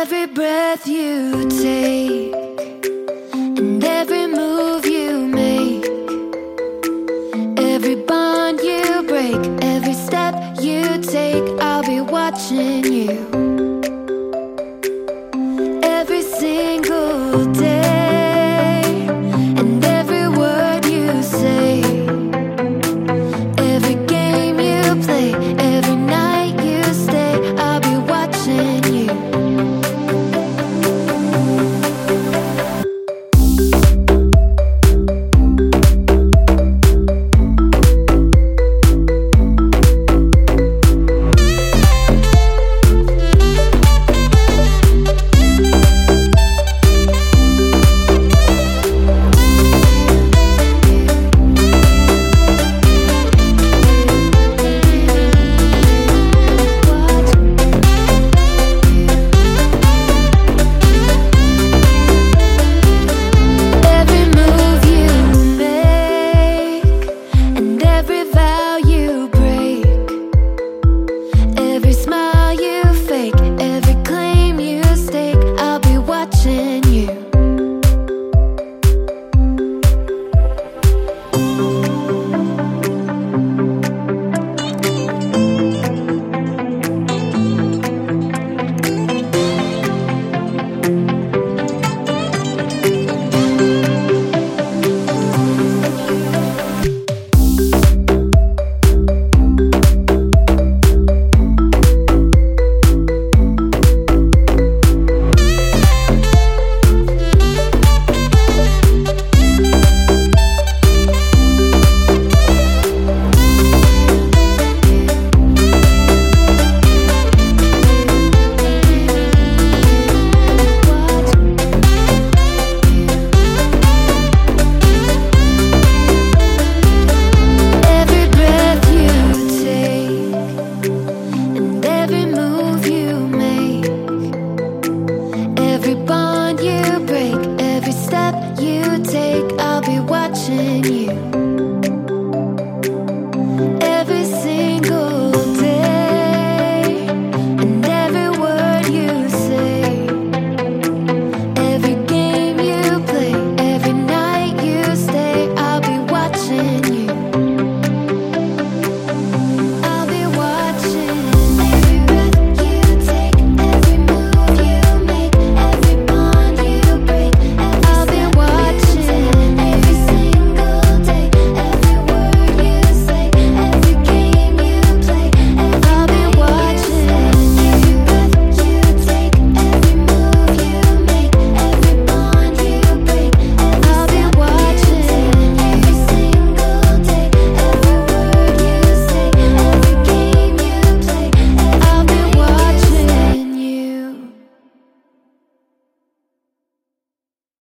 Every breath you take and every move you make, every bond you break, every step you take, I'll be watching you.